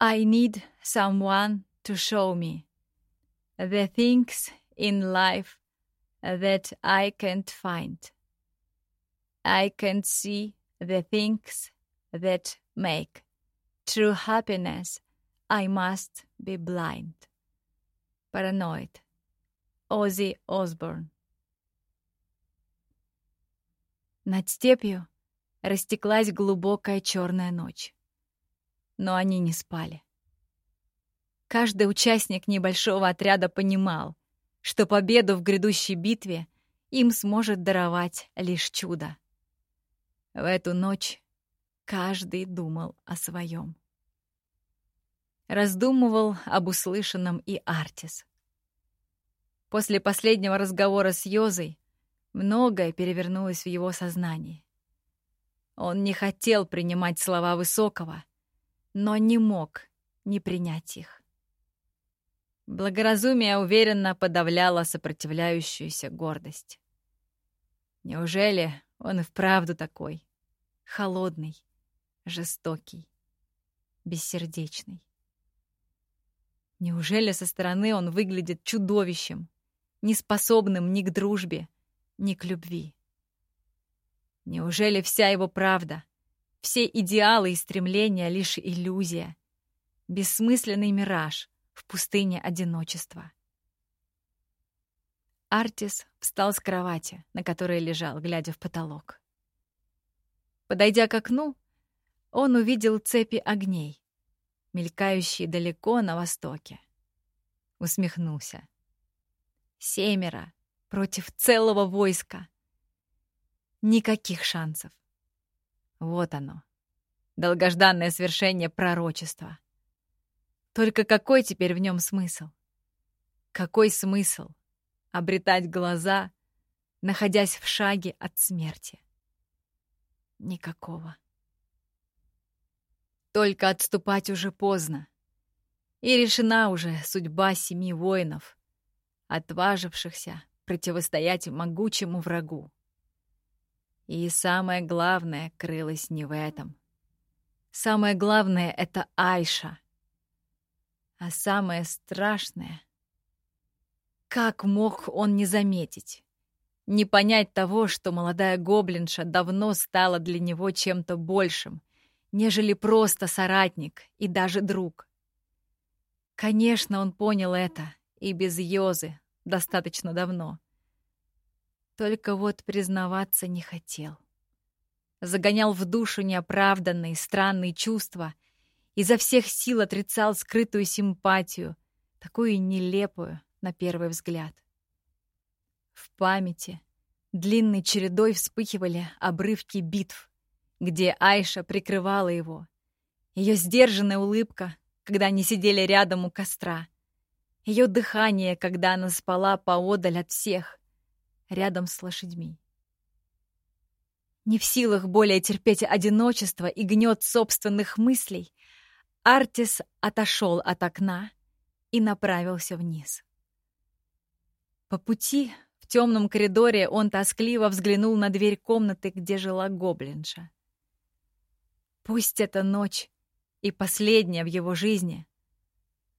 I need someone to show me the things in life that I can't find. I can't see the things that make true happiness. I must be blind. Paranoid. Оззи Осборн. Над степью растеклась глубокая черная ночь. Но они не спали. Каждый участник небольшого отряда понимал, что победу в грядущей битве им сможет даровать лишь чудо. В эту ночь каждый думал о своем. Раздумывал об услышанном и Артис. После последнего разговора с Йозой многое перевернулось в его сознании. Он не хотел принимать слова Высокого, но не мог не принять их. Благоразумие уверенно подавляло сопротивляющуюся гордость. Неужели он и вправду такой? Холодный, жестокий, бессердечный. Неужели со стороны он выглядит чудовищем, неспособным ни к дружбе, ни к любви? Неужели вся его правда, все идеалы и стремления — лишь иллюзия, бессмысленный мираж в пустыне одиночества? Артис встал с кровати, на которой лежал, глядя в потолок. Подойдя к окну, он увидел цепи огней, мелькающие далеко на востоке. Усмехнулся. Семеро против целого войска. Никаких шансов. Вот оно. Долгожданное свершение пророчества. Только какой теперь в нем смысл? Какой смысл обретать глаза, находясь в шаге от смерти? Никакого. Только отступать уже поздно. И решена уже судьба семи воинов, отважившихся противостоять могучему врагу. И самое главное крылось не в этом. Самое главное — это Айша. А самое страшное — как мог он не заметить, не понять того, что молодая гоблинша давно стала для него чем-то большим, нежели просто соратник и даже друг. Конечно, он понял это и без Йозы достаточно давно. Только вот признаваться не хотел. Загонял в душу неоправданные, странные чувства, изо всех сил отрицал скрытую симпатию, такую нелепую на первый взгляд. В памяти длинной чередой вспыхивали обрывки битв, где Айша прикрывала его. Ее сдержанная улыбка, когда они сидели рядом у костра. Ее дыхание, когда она спала поодаль от всех, рядом с лошадьми. Не в силах более терпеть одиночество и гнет собственных мыслей, Артис отошел от окна и направился вниз. По пути в темном коридоре он тоскливо взглянул на дверь комнаты, где жила гоблинша. Пусть эта ночь и последняя в его жизни,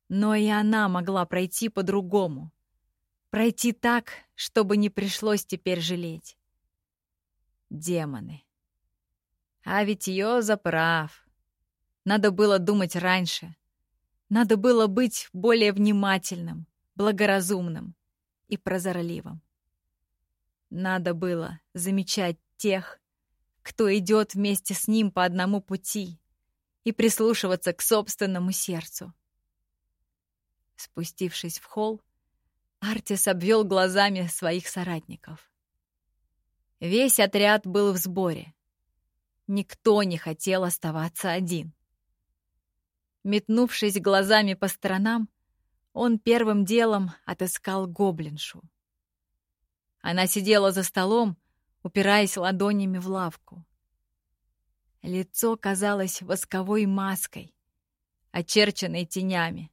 но и она могла пройти по-другому. Пройти так, чтобы не пришлось теперь жалеть. Демоны. А ведь Йоза прав. Надо было думать раньше. Надо было быть более внимательным, благоразумным и прозорливым. Надо было замечать тех, кто идет вместе с ним по одному пути, и прислушиваться к собственному сердцу. Спустившись в холл, Артис обвел глазами своих соратников. Весь отряд был в сборе. Никто не хотел оставаться один. Метнувшись глазами по сторонам, он первым делом отыскал гоблиншу. Она сидела за столом, упираясь ладонями в лавку. Лицо казалось восковой маской, очерченной тенями.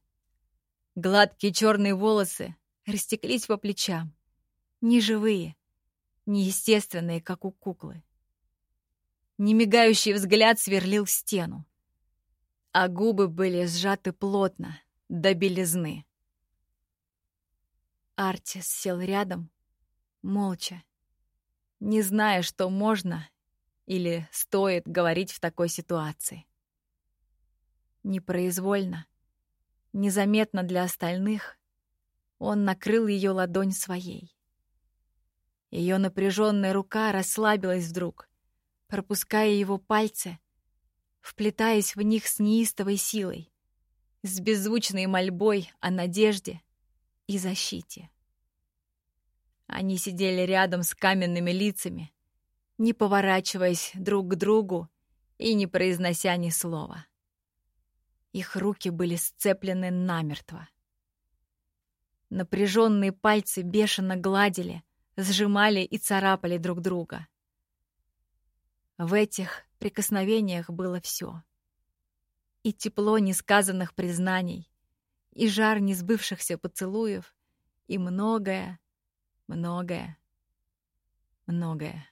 Гладкие черные волосы растеклись по плечам, неживые, неестественные, как у куклы. Немигающий взгляд сверлил стену. а губы были сжаты плотно, до белизны. Артис сел рядом, молча, не зная, что можно или стоит говорить в такой ситуации. Непроизвольно, незаметно для остальных, он накрыл ее ладонь своей. Ее напряженная рука расслабилась вдруг, пропуская его пальцы, вплетаясь в них с неистовой силой, с беззвучной мольбой о надежде и защите. Они сидели рядом с каменными лицами, не поворачиваясь друг к другу и не произнося ни слова. Их руки были сцеплены намертво. Напряженные пальцы бешено гладили, сжимали и царапали друг друга. В этих прикосновениях было все. И тепло несказанных признаний, и жар несбывшихся поцелуев, и многое, многое, многое.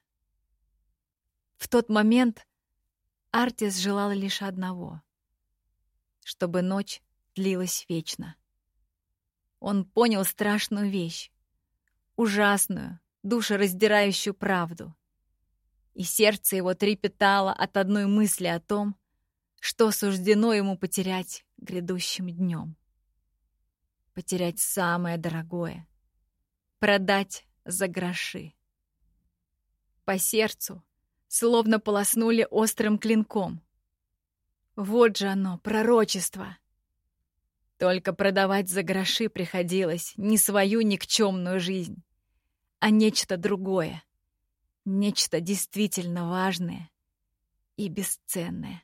В тот момент Артис желал лишь одного — чтобы ночь длилась вечно. Он понял страшную вещь, ужасную, душераздирающую правду. И сердце его трепетало от одной мысли о том, что суждено ему потерять грядущим днем. Потерять самое дорогое. Продать за гроши. По сердцу словно полоснули острым клинком. Вот же оно, пророчество. Только продавать за гроши приходилось не свою никчемную жизнь, а нечто другое, нечто действительно важное и бесценное.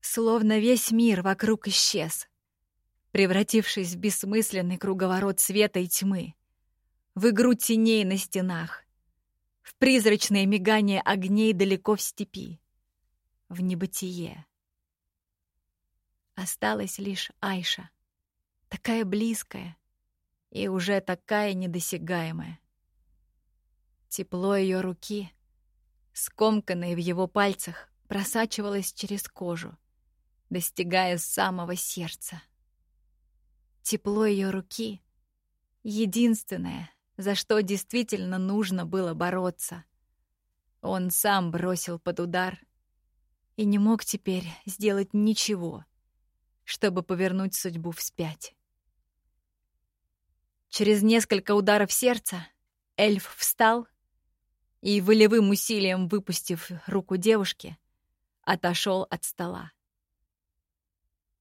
Словно весь мир вокруг исчез, превратившись в бессмысленный круговорот света и тьмы, в игру теней на стенах, в призрачное мигание огней далеко в степи, в небытие. Осталась лишь Айша, такая близкая и уже такая недосягаемая. Тепло ее руки, скомканное в его пальцах, просачивалось через кожу, достигая самого сердца. Тепло ее руки — единственное, за что действительно нужно было бороться. Он сам бросил под удар и не мог теперь сделать ничего — чтобы повернуть судьбу вспять. Через несколько ударов сердца эльф встал и, волевым усилием выпустив руку девушки, отошел от стола.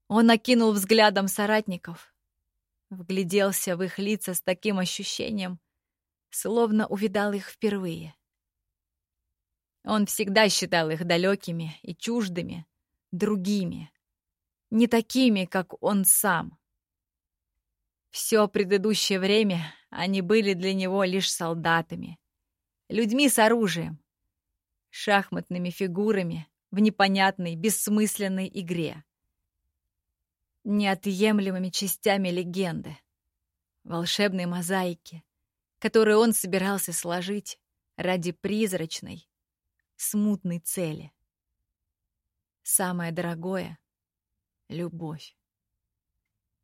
Он окинул взглядом соратников, вгляделся в их лица с таким ощущением, словно увидал их впервые. Он всегда считал их далекими и чуждыми, другими не такими, как он сам. Все предыдущее время они были для него лишь солдатами, людьми с оружием, шахматными фигурами в непонятной, бессмысленной игре, неотъемлемыми частями легенды, волшебной мозаики, которую он собирался сложить ради призрачной, смутной цели. Самое дорогое — любовь.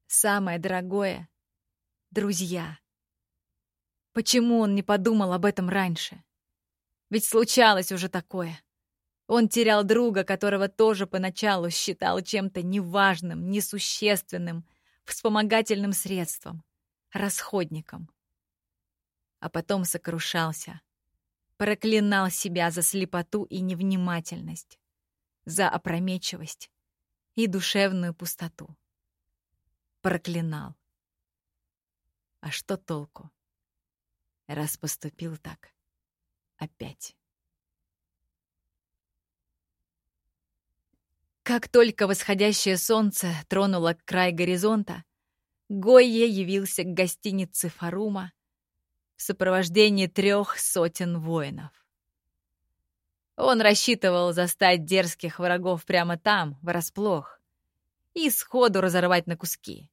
Самое дорогое — друзья. Почему он не подумал об этом раньше? Ведь случалось уже такое. Он терял друга, которого тоже поначалу считал чем-то неважным, несущественным, вспомогательным средством, расходником. А потом сокрушался, проклинал себя за слепоту и невнимательность, за опрометчивость, и душевную пустоту. Проклинал. А что толку? Раз поступил так. Опять. Как только восходящее солнце тронуло край горизонта, Гойе явился к гостинице Фарума в сопровождении трех сотен воинов. Он рассчитывал застать дерзких врагов прямо там, врасплох, и сходу разорвать на куски.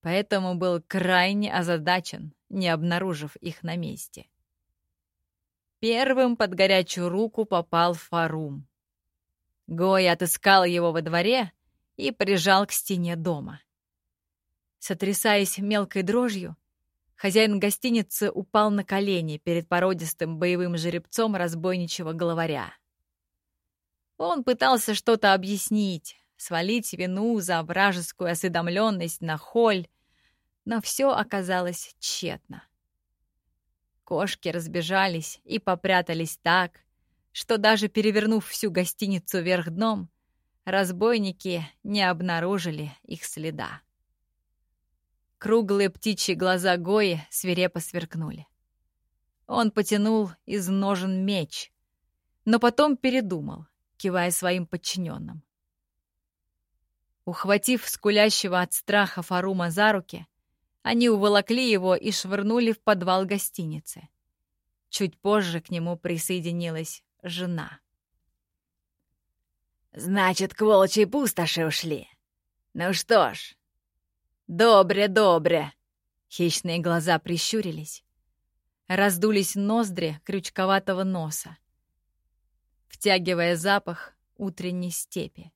Поэтому был крайне озадачен, не обнаружив их на месте. Первым под горячую руку попал Фарум. Гой отыскал его во дворе и прижал к стене дома. Сотрясаясь мелкой дрожью, хозяин гостиницы упал на колени перед породистым боевым жеребцом разбойничего главаря. Он пытался что-то объяснить, свалить вину за вражескую осведомленность на холь, но все оказалось тщетно. Кошки разбежались и попрятались так, что даже перевернув всю гостиницу вверх дном, разбойники не обнаружили их следа. Круглые птичьи глаза Гои свирепо сверкнули. Он потянул из ножен меч, но потом передумал, кивая своим подчиненным. Ухватив скулящего от страха Фарума за руки, они уволокли его и швырнули в подвал гостиницы. Чуть позже к нему присоединилась жена. «Значит, к волчьей пустоши ушли. Ну что ж, добре-добре!» Хищные глаза прищурились. Раздулись ноздри крючковатого носа, втягивая запах утренней степи.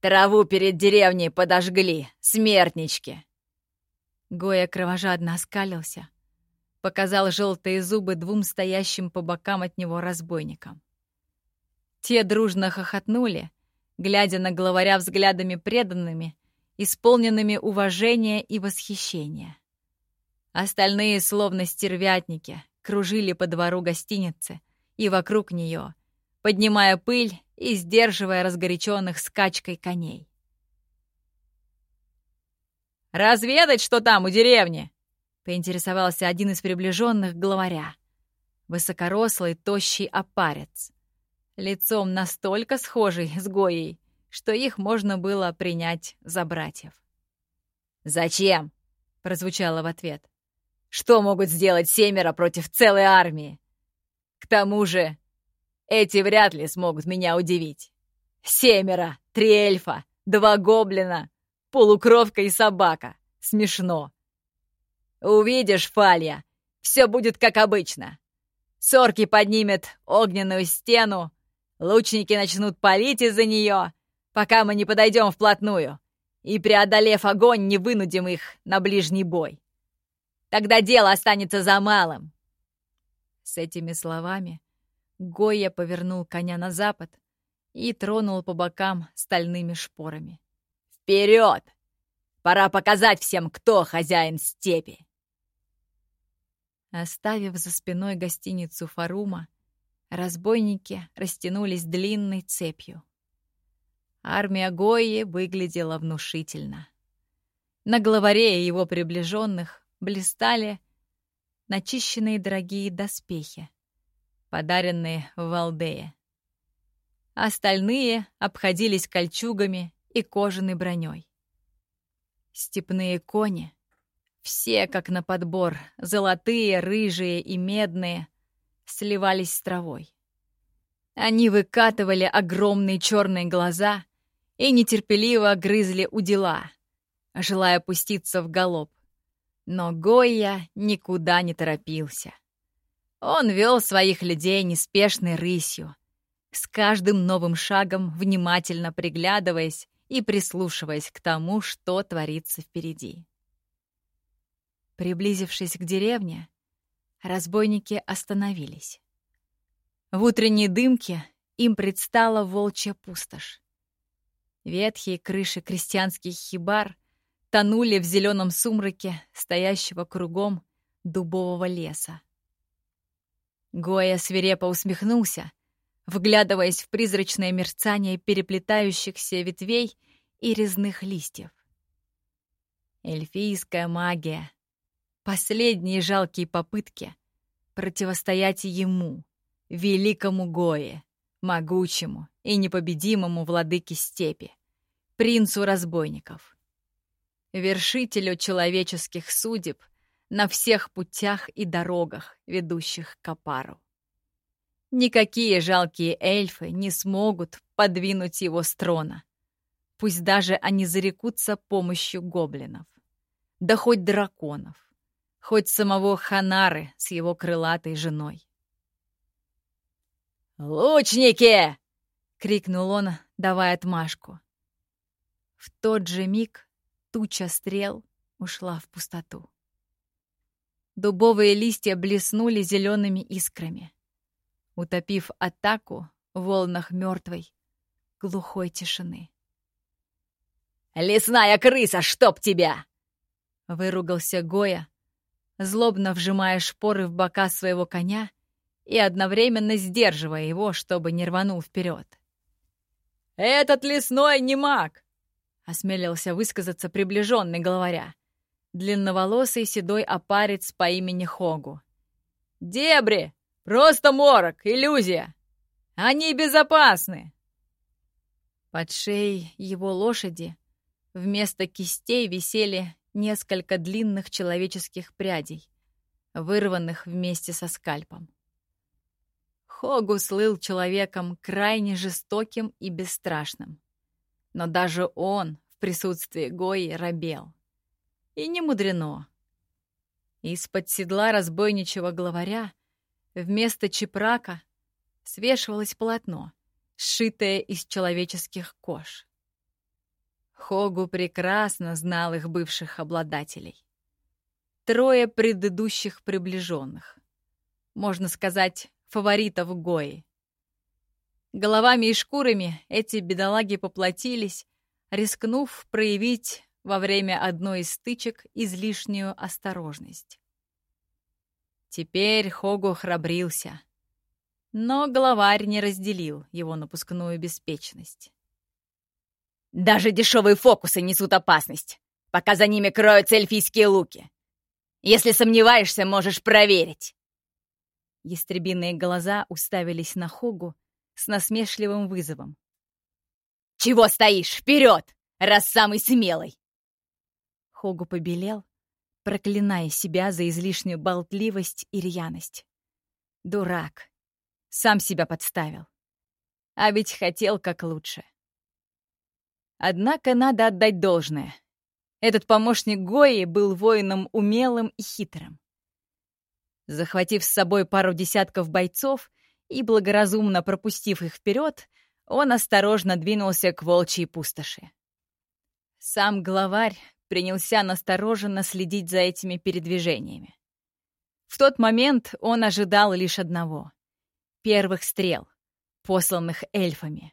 «Траву перед деревней подожгли, смертнички!» Гоя кровожадно оскалился, показал желтые зубы двум стоящим по бокам от него разбойникам. Те дружно хохотнули, глядя на главаря взглядами преданными, исполненными уважения и восхищения. Остальные, словно стервятники, кружили по двору гостиницы и вокруг нее, поднимая пыль и сдерживая разгоряченных скачкой коней. «Разведать, что там у деревни?» — поинтересовался один из приближенных главаря. Высокорослый, тощий опарец. Лицом настолько схожий с Гоей, что их можно было принять за братьев. «Зачем?» — прозвучало в ответ. «Что могут сделать семеро против целой армии? К тому же, эти вряд ли смогут меня удивить. Семеро, три эльфа, два гоблина, полукровка и собака. Смешно. Увидишь, Фалья, все будет как обычно. Сорки поднимет огненную стену, лучники начнут палить из-за нее, пока мы не подойдем вплотную, и, преодолев огонь, не вынудим их на ближний бой. Тогда дело останется за малым. С этими словами Гойя повернул коня на запад и тронул по бокам стальными шпорами. Вперед! Пора показать всем, кто хозяин степи!» Оставив за спиной гостиницу Фарума, разбойники растянулись длинной цепью. Армия Гои выглядела внушительно. На главаре его приближенных блистали начищенные дорогие доспехи, подаренные в Валдее. Остальные обходились кольчугами и кожаной броней. Степные кони, все как на подбор, золотые, рыжие и медные, сливались с травой. Они выкатывали огромные черные глаза и нетерпеливо грызли у дела, желая пуститься в галоп. Но Гойя никуда не торопился. Он вел своих людей неспешной рысью, с каждым новым шагом внимательно приглядываясь и прислушиваясь к тому, что творится впереди. Приблизившись к деревне, разбойники остановились. В утренней дымке им предстала волчья пустошь. Ветхие крыши крестьянских хибар тонули в зеленом сумраке стоящего кругом дубового леса. Гоя свирепо усмехнулся, вглядываясь в призрачное мерцание переплетающихся ветвей и резных листьев. Эльфийская магия. Последние жалкие попытки противостоять ему, великому Гое, могучему и непобедимому владыке степи, принцу разбойников, вершителю человеческих судеб на всех путях и дорогах, ведущих к Капару. Никакие жалкие эльфы не смогут подвинуть его с трона. Пусть даже они зарекутся помощью гоблинов. Да хоть драконов. Хоть самого Ханары с его крылатой женой. «Лучники!» — крикнул он, давая отмашку. В тот же миг туча стрел ушла в пустоту. Дубовые листья блеснули зелеными искрами, утопив атаку в волнах мертвой, глухой тишины. «Лесная крыса, чтоб тебя!» — выругался Гоя, злобно вжимая шпоры в бока своего коня и одновременно сдерживая его, чтобы не рванул вперед. «Этот лесной не маг!» — осмелился высказаться приближенный главаря, длинноволосый седой опарец по имени Хогу. «Дебри! Просто морок, иллюзия! Они безопасны!» Под шеей его лошади вместо кистей висели несколько длинных человеческих прядей, вырванных вместе со скальпом. Хогу слыл человеком крайне жестоким и бесстрашным. Но даже он в присутствии Гои робел. И не мудрено. Из-под седла разбойничего главаря вместо чепрака свешивалось полотно, сшитое из человеческих кож. Хогу прекрасно знал их бывших обладателей. Трое предыдущих приближенных. Можно сказать, фаворитов Гои. Головами и шкурами эти бедолаги поплатились, рискнув проявить во время одной из стычек излишнюю осторожность. Теперь Хогу храбрился, но главарь не разделил его напускную беспечность. Даже дешевые фокусы несут опасность, пока за ними кроются эльфийские луки. Если сомневаешься, можешь проверить. Ястребиные глаза уставились на Хогу с насмешливым вызовом. «Чего стоишь? Вперед! Раз самый смелый!» Хогу побелел, проклиная себя за излишнюю болтливость и рьяность. Дурак. Сам себя подставил. А ведь хотел как лучше. Однако надо отдать должное. Этот помощник Гои был воином умелым и хитрым. Захватив с собой пару десятков бойцов и благоразумно пропустив их вперед, он осторожно двинулся к волчьей пустоши. Сам главарь принялся настороженно следить за этими передвижениями. В тот момент он ожидал лишь одного — первых стрел, посланных эльфами.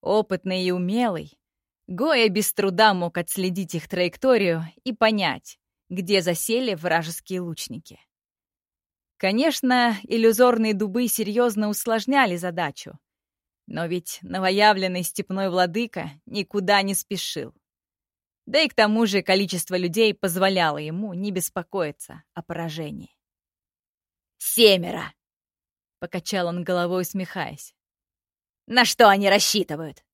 Опытный и умелый, Гоя без труда мог отследить их траекторию и понять, где засели вражеские лучники. Конечно, иллюзорные дубы серьезно усложняли задачу, но ведь новоявленный степной владыка никуда не спешил. Да и к тому же количество людей позволяло ему не беспокоиться о поражении. «Семеро!» — покачал он головой, усмехаясь. На что они рассчитывают?»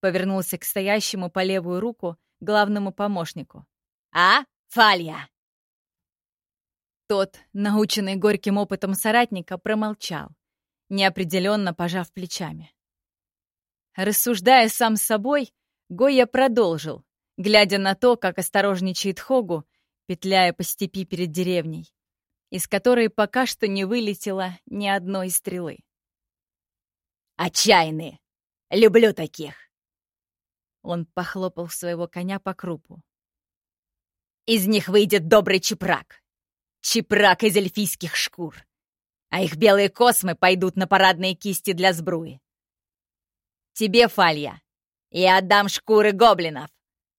Повернулся к стоящему по левую руку главному помощнику. «А, Фалья?» Тот, наученный горьким опытом соратника, промолчал, неопределенно пожав плечами. Рассуждая сам с собой, Гоя продолжил, глядя на то, как осторожничает Хогу, петляя по степи перед деревней, из которой пока что не вылетело ни одной стрелы. Отчаянные! Люблю таких!» Он похлопал своего коня по крупу. «Из них выйдет добрый чепрак. Чепрак из эльфийских шкур. А их белые космы пойдут на парадные кисти для сбруи. Тебе, Фалья, я отдам шкуры гоблинов,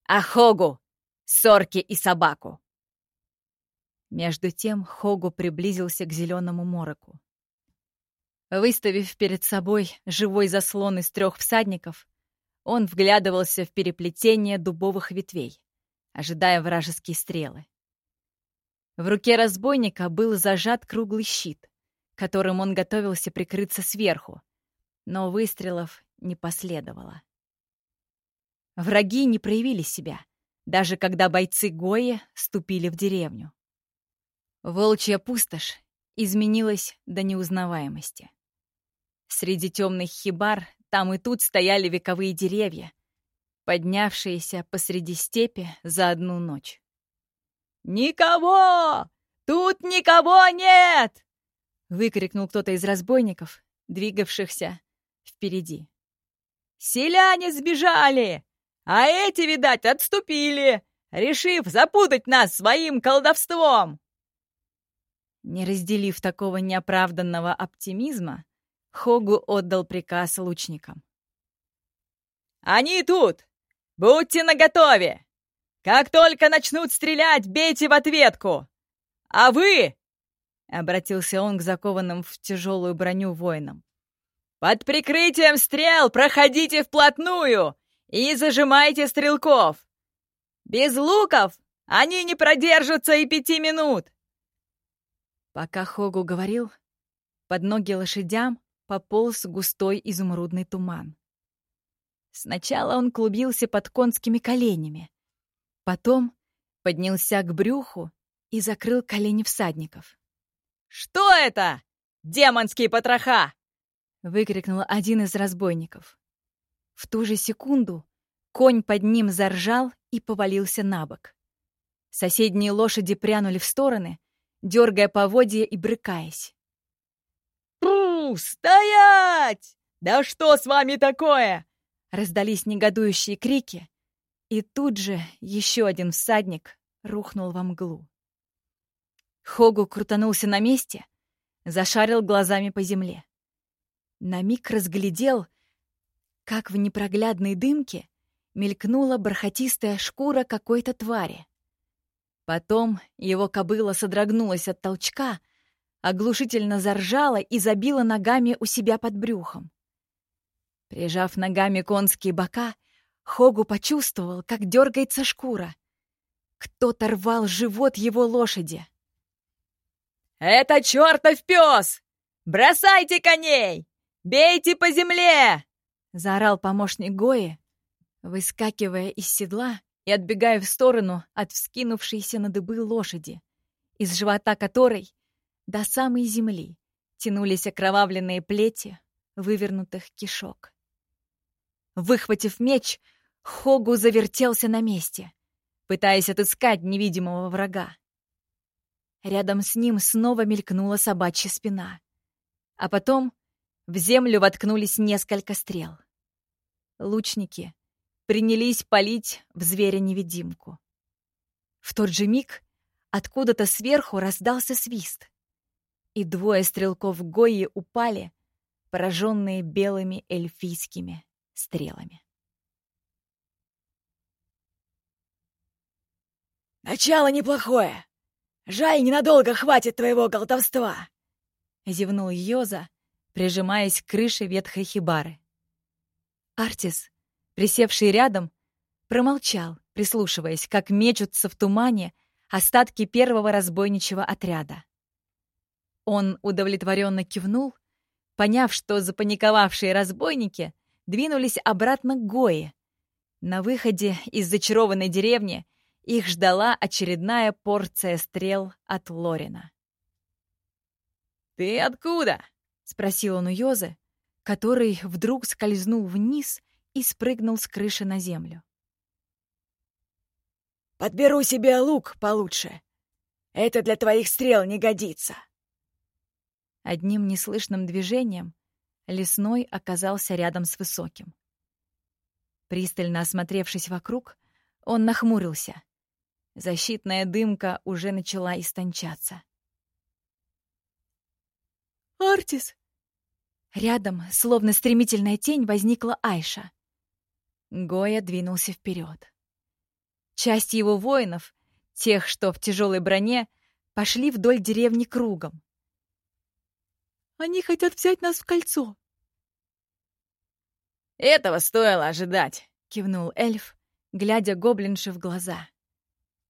а Хогу — сорки и собаку». Между тем Хогу приблизился к зеленому мороку. Выставив перед собой живой заслон из трех всадников, он вглядывался в переплетение дубовых ветвей, ожидая вражеские стрелы. В руке разбойника был зажат круглый щит, которым он готовился прикрыться сверху, но выстрелов не последовало. Враги не проявили себя, даже когда бойцы Гои ступили в деревню. Волчья пустошь изменилась до неузнаваемости. Среди темных хибар там и тут стояли вековые деревья, поднявшиеся посреди степи за одну ночь. «Никого! Тут никого нет!» — выкрикнул кто-то из разбойников, двигавшихся впереди. «Селяне сбежали! А эти, видать, отступили, решив запутать нас своим колдовством!» Не разделив такого неоправданного оптимизма, Хогу отдал приказ лучникам. «Они тут! Будьте наготове! Как только начнут стрелять, бейте в ответку! А вы...» — обратился он к закованным в тяжелую броню воинам. «Под прикрытием стрел проходите вплотную и зажимайте стрелков! Без луков они не продержатся и пяти минут!» Пока Хогу говорил, под ноги лошадям пополз густой изумрудный туман. Сначала он клубился под конскими коленями, потом поднялся к брюху и закрыл колени всадников. «Что это? Демонские потроха!» — выкрикнул один из разбойников. В ту же секунду конь под ним заржал и повалился на бок. Соседние лошади прянули в стороны, дергая поводья и брыкаясь. «Пу! Стоять! Да что с вами такое?» Раздались негодующие крики, и тут же еще один всадник рухнул во мглу. Хогу крутанулся на месте, зашарил глазами по земле. На миг разглядел, как в непроглядной дымке мелькнула бархатистая шкура какой-то твари. Потом его кобыла содрогнулась от толчка, оглушительно заржала и забила ногами у себя под брюхом. Прижав ногами конские бока, Хогу почувствовал, как дергается шкура. Кто-то рвал живот его лошади. «Это чертов пес! Бросайте коней! Бейте по земле!» — заорал помощник Гои, выскакивая из седла и отбегая в сторону от вскинувшейся на дыбы лошади, из живота которой до самой земли тянулись окровавленные плети вывернутых кишок. Выхватив меч, Хогу завертелся на месте, пытаясь отыскать невидимого врага. Рядом с ним снова мелькнула собачья спина, а потом в землю воткнулись несколько стрел. Лучники принялись палить в зверя-невидимку. В тот же миг откуда-то сверху раздался свист, и двое стрелков Гои упали, пораженные белыми эльфийскими стрелами. «Начало неплохое! Жаль, ненадолго хватит твоего колдовства!» — зевнул Йоза, прижимаясь к крыше ветхой хибары. Артис присевший рядом, промолчал, прислушиваясь, как мечутся в тумане остатки первого разбойничьего отряда. Он удовлетворенно кивнул, поняв, что запаниковавшие разбойники двинулись обратно к Гое. На выходе из зачарованной деревни их ждала очередная порция стрел от Лорина. «Ты откуда?» — спросил он у Йозы, который вдруг скользнул вниз и спрыгнул с крыши на землю. «Подберу себе лук получше. Это для твоих стрел не годится». Одним неслышным движением лесной оказался рядом с высоким. Пристально осмотревшись вокруг, он нахмурился. Защитная дымка уже начала истончаться. «Артис!» Рядом, словно стремительная тень, возникла Айша. Гоя двинулся вперед. Часть его воинов, тех, что в тяжелой броне, пошли вдоль деревни кругом. «Они хотят взять нас в кольцо!» «Этого стоило ожидать!» — кивнул эльф, глядя гоблинши в глаза.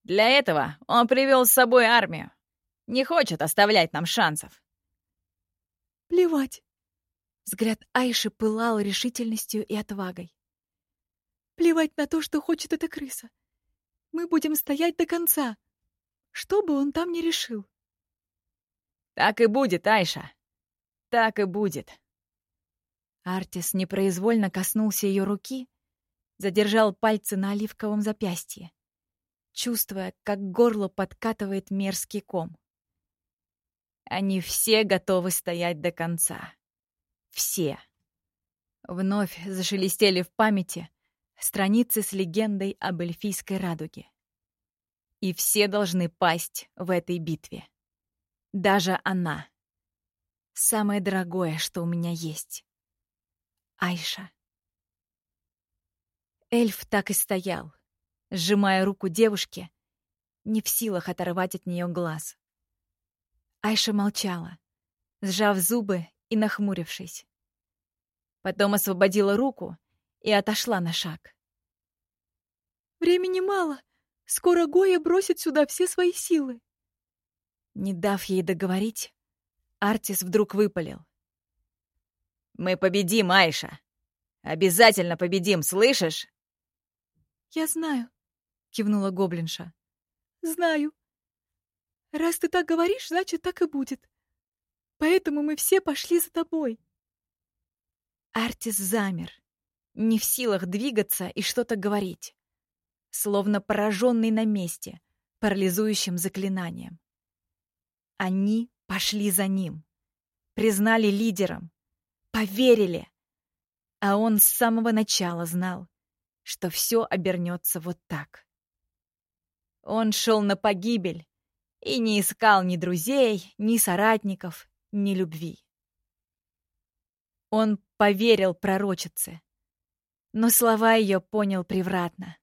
«Для этого он привел с собой армию. Не хочет оставлять нам шансов». «Плевать!» Взгляд Айши пылал решительностью и отвагой. Плевать на то, что хочет эта крыса. Мы будем стоять до конца, что бы он там ни решил. Так и будет, Айша. Так и будет. Артис непроизвольно коснулся ее руки, задержал пальцы на оливковом запястье, чувствуя, как горло подкатывает мерзкий ком. Они все готовы стоять до конца. Все. Вновь зашелестели в памяти Страницы с легендой об эльфийской радуге. И все должны пасть в этой битве. Даже она. Самое дорогое, что у меня есть. Айша. Эльф так и стоял, сжимая руку девушки, не в силах оторвать от нее глаз. Айша молчала, сжав зубы и нахмурившись. Потом освободила руку и отошла на шаг. «Времени мало. Скоро Гоя бросит сюда все свои силы». Не дав ей договорить, Артис вдруг выпалил. «Мы победим, Айша! Обязательно победим, слышишь?» «Я знаю», — кивнула гоблинша. «Знаю. Раз ты так говоришь, значит, так и будет. Поэтому мы все пошли за тобой». Артис замер, не в силах двигаться и что-то говорить, словно пораженный на месте, парализующим заклинанием. Они пошли за ним, признали лидером, поверили. А он с самого начала знал, что все обернется вот так. Он шел на погибель и не искал ни друзей, ни соратников, ни любви. Он поверил пророчице, но слова ее понял превратно.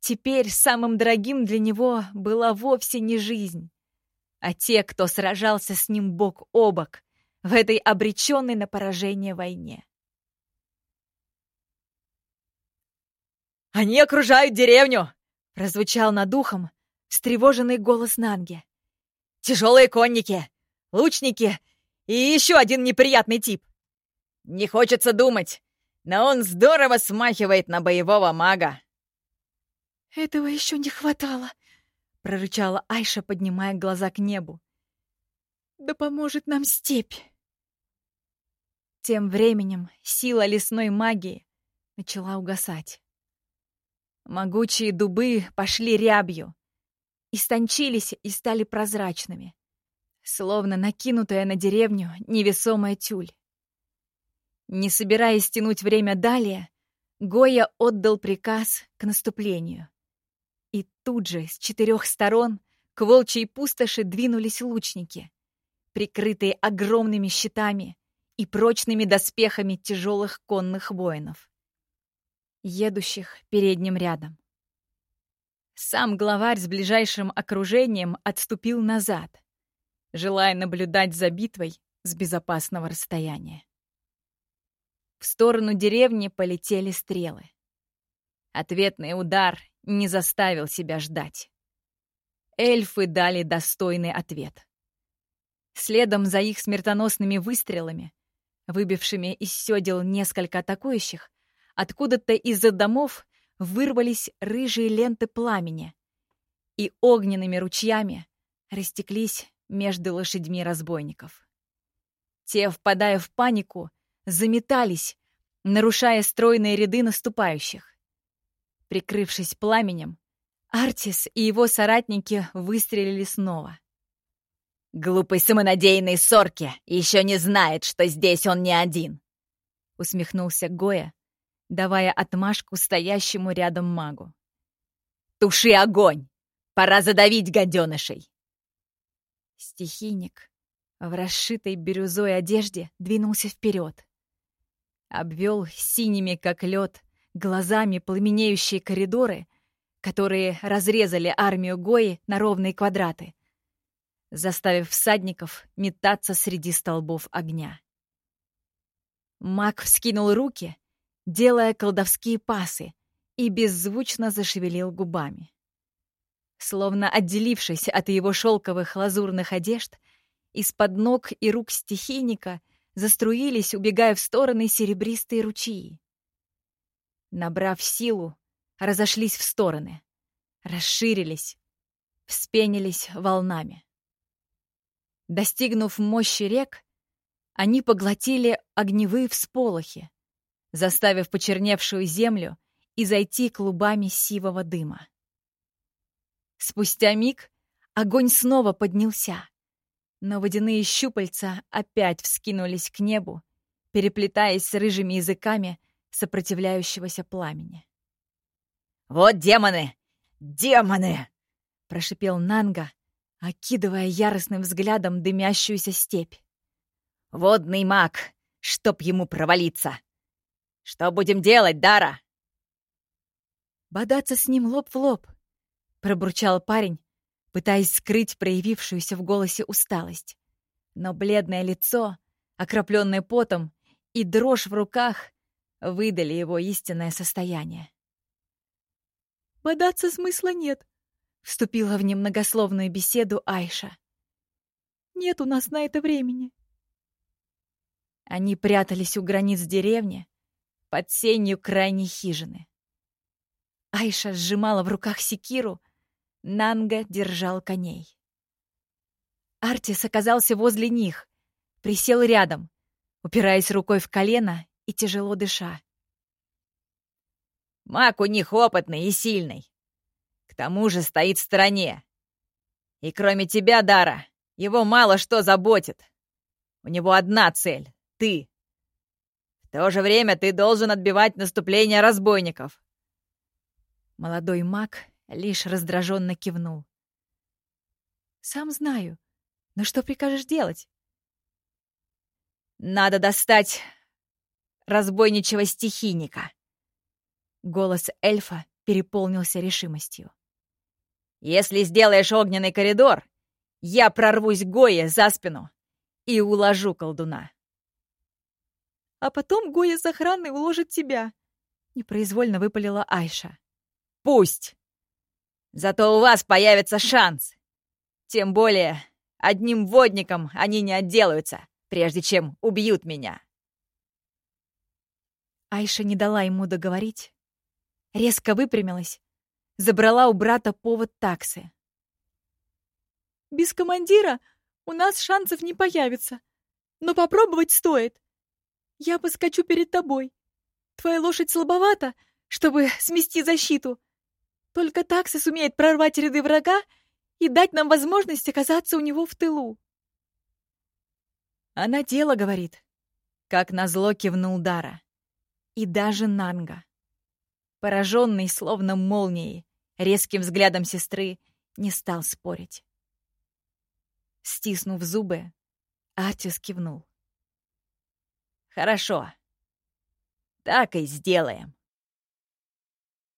Теперь самым дорогим для него была вовсе не жизнь, а те, кто сражался с ним бок о бок в этой обреченной на поражение войне. «Они окружают деревню!» — прозвучал над ухом встревоженный голос Нанги. «Тяжелые конники, лучники и еще один неприятный тип. Не хочется думать, но он здорово смахивает на боевого мага». «Этого еще не хватало», — прорычала Айша, поднимая глаза к небу. «Да поможет нам степь!» Тем временем сила лесной магии начала угасать. Могучие дубы пошли рябью, истончились и стали прозрачными, словно накинутая на деревню невесомая тюль. Не собираясь тянуть время далее, Гоя отдал приказ к наступлению. И тут же с четырех сторон к волчьей пустоши двинулись лучники, прикрытые огромными щитами и прочными доспехами тяжелых конных воинов едущих передним рядом. Сам главарь с ближайшим окружением отступил назад, желая наблюдать за битвой с безопасного расстояния. В сторону деревни полетели стрелы. Ответный удар не заставил себя ждать. Эльфы дали достойный ответ. Следом за их смертоносными выстрелами, выбившими из сёдел несколько атакующих, Откуда-то из-за домов вырвались рыжие ленты пламени и огненными ручьями растеклись между лошадьми разбойников. Те, впадая в панику, заметались, нарушая стройные ряды наступающих. Прикрывшись пламенем, Артис и его соратники выстрелили снова. «Глупый самонадеянный Сорки еще не знает, что здесь он не один!» Усмехнулся Гоя, давая отмашку стоящему рядом магу. «Туши огонь! Пора задавить гаденышей!» Стихийник в расшитой бирюзой одежде двинулся вперед. Обвел синими, как лед, глазами пламенеющие коридоры, которые разрезали армию Гои на ровные квадраты, заставив всадников метаться среди столбов огня. Маг вскинул руки — делая колдовские пасы, и беззвучно зашевелил губами. Словно отделившись от его шелковых лазурных одежд, из-под ног и рук стихийника заструились, убегая в стороны серебристые ручьи. Набрав силу, разошлись в стороны, расширились, вспенились волнами. Достигнув мощи рек, они поглотили огневые всполохи, заставив почерневшую землю и зайти клубами сивого дыма. Спустя миг огонь снова поднялся, но водяные щупальца опять вскинулись к небу, переплетаясь с рыжими языками сопротивляющегося пламени. «Вот демоны! Демоны!» — прошипел Нанга, окидывая яростным взглядом дымящуюся степь. «Водный маг! Чтоб ему провалиться! Что будем делать, Дара?» «Бодаться с ним лоб в лоб», — пробурчал парень, пытаясь скрыть проявившуюся в голосе усталость. Но бледное лицо, окропленное потом, и дрожь в руках выдали его истинное состояние. «Бодаться смысла нет», — вступила в немногословную беседу Айша. «Нет у нас на это времени». Они прятались у границ деревни, под сенью крайней хижины. Айша сжимала в руках секиру, Нанга держал коней. Артис оказался возле них, присел рядом, упираясь рукой в колено и тяжело дыша. Маг у них опытный и сильный. К тому же стоит в стороне. И кроме тебя, Дара, его мало что заботит. У него одна цель — ты. В то же время ты должен отбивать наступление разбойников. Молодой маг лишь раздраженно кивнул. «Сам знаю. Но что прикажешь делать?» «Надо достать разбойничего стихийника», Голос эльфа переполнился решимостью. «Если сделаешь огненный коридор, я прорвусь Гое за спину и уложу колдуна». «А потом Гоя с охраной уложит тебя», — непроизвольно выпалила Айша. «Пусть! Зато у вас появится шанс. Тем более, одним водником они не отделаются, прежде чем убьют меня». Айша не дала ему договорить, резко выпрямилась, забрала у брата повод таксы. «Без командира у нас шансов не появится, но попробовать стоит. Я поскочу перед тобой. Твоя лошадь слабовата, чтобы смести защиту. Только такса сумеет прорвать ряды врага и дать нам возможность оказаться у него в тылу». Она дело говорит, как назло кивнул Дара. И даже Нанга пораженный словно молнией, резким взглядом сестры, не стал спорить. Стиснув зубы, Артис кивнул. «Хорошо. Так и сделаем».